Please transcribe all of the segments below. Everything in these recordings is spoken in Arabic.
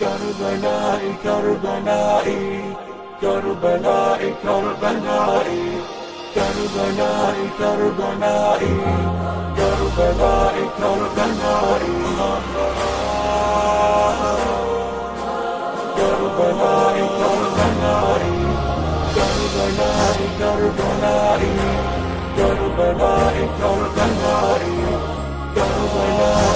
كربلائي كربلائي كربلائي كربلائي كربلائي كربلائي كربلائي كربلائي كربلائي كربلائي كربلائي كربلائي كربلائي كربلائي كربلائي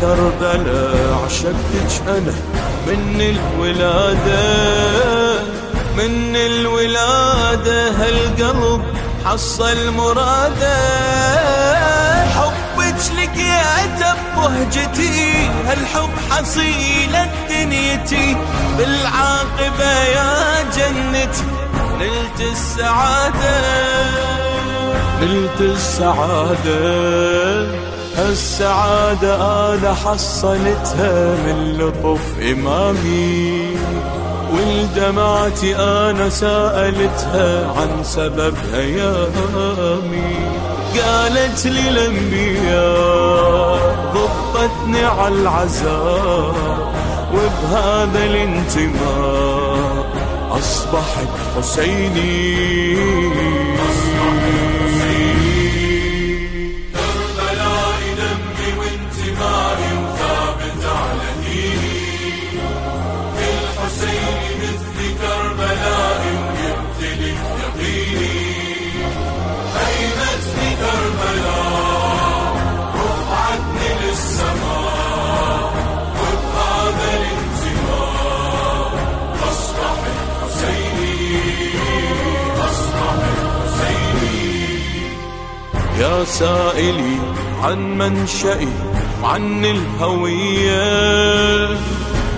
كربلاء عشقتك أنا من الولادة من الولادة. هالقلب حصل مرادة. حبك لك يا بهجتي هالحب حصيلة دنيتي بالعاقبة يا جنتي نلت السعادة نلت السعادة. هالسعادة أنا حصلتها من لطف إمامي والدمعتي أنا سألتها عن سبب هيامي قالت لي الأنبياء ضبطتني على العزاء وبهذا الانتماء أصبحت حسيني. يا سائلي عن منشئي وعن الهوية.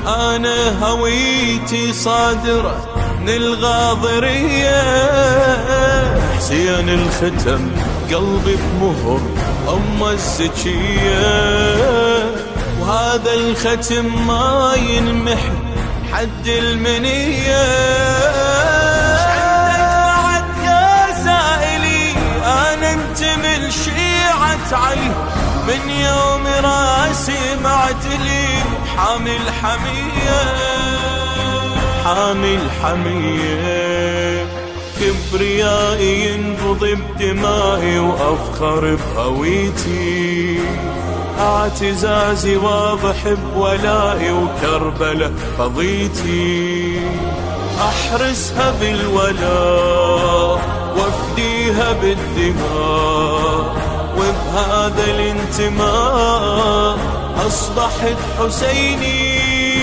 أنا هويتي صادرة من الغاضرية. حسين الختم قلبي بمهر أم الزكية. وهذا الختم ما ينمحي حد المنية. علي من يوم راسي معتلي حامل حمية حامل حمية كبريائي ينبض بدمائي وأفخر بهويتي. اعتزازي واضح بولائي وكربلة قضيتي أحرسها بالولاء وأفديها بالدماء. هذا الانتماء أصبحت حسيني.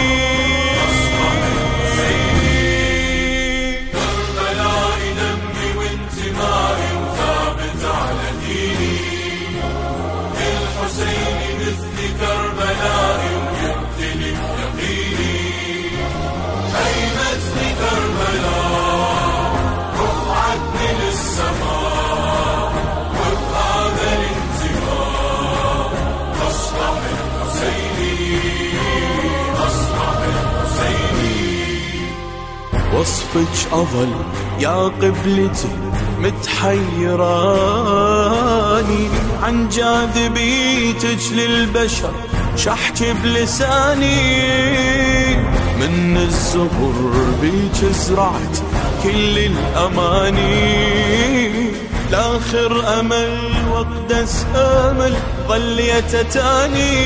وصفك أظل يا قبلتي متحيراني. عن جاذبيتك للبشر شحكي بلساني. من الزهر بيك زرعت كل الأماني. لآخر أمل وأقدس أمل ظل يتتاني.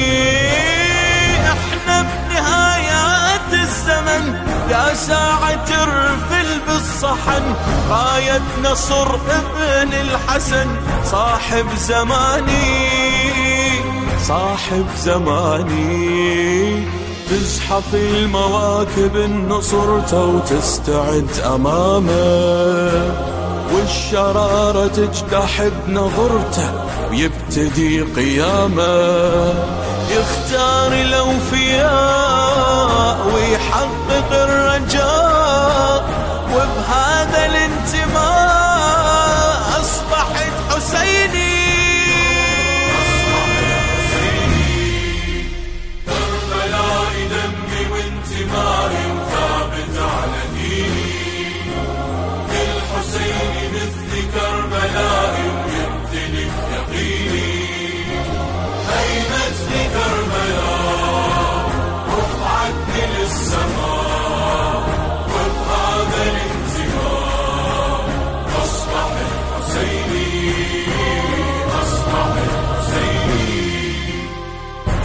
إحنا بنهايات الزمن يا ساعة الرفل بالصحن راية نصر ابن الحسن صاحب زماني صاحب زماني. تزحف المواكب النصرته وتستعد أمامه والشرارة تجدح بنظرته ويبتدي قيامه يختار الأوفياء ويحقق الرجاء.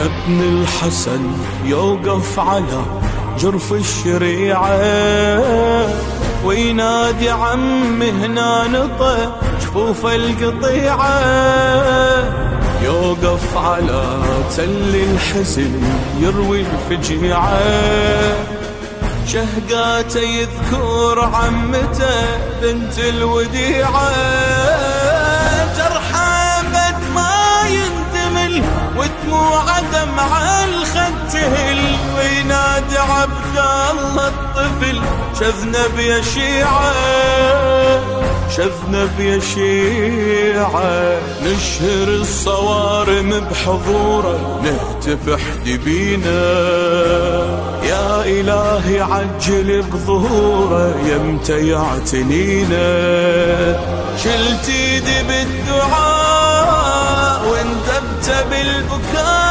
ابن الحسن يوقف على جرف الشريعة وينادي عمي هنا نطى جفوف القطيعة. يوقف على تل الحزن يروي الفجيعة. شهقاته يذكر عمته بنت الوديعة. الله الطفل شذنب يا شيعة شذنب يا شيعة نشهر الصوارم بحضوره نهتف حدبينا يا إلهي عجل بظهوره يمتى يعتنينا شلت ايدي بالدعاء وانتبت بالبكاء.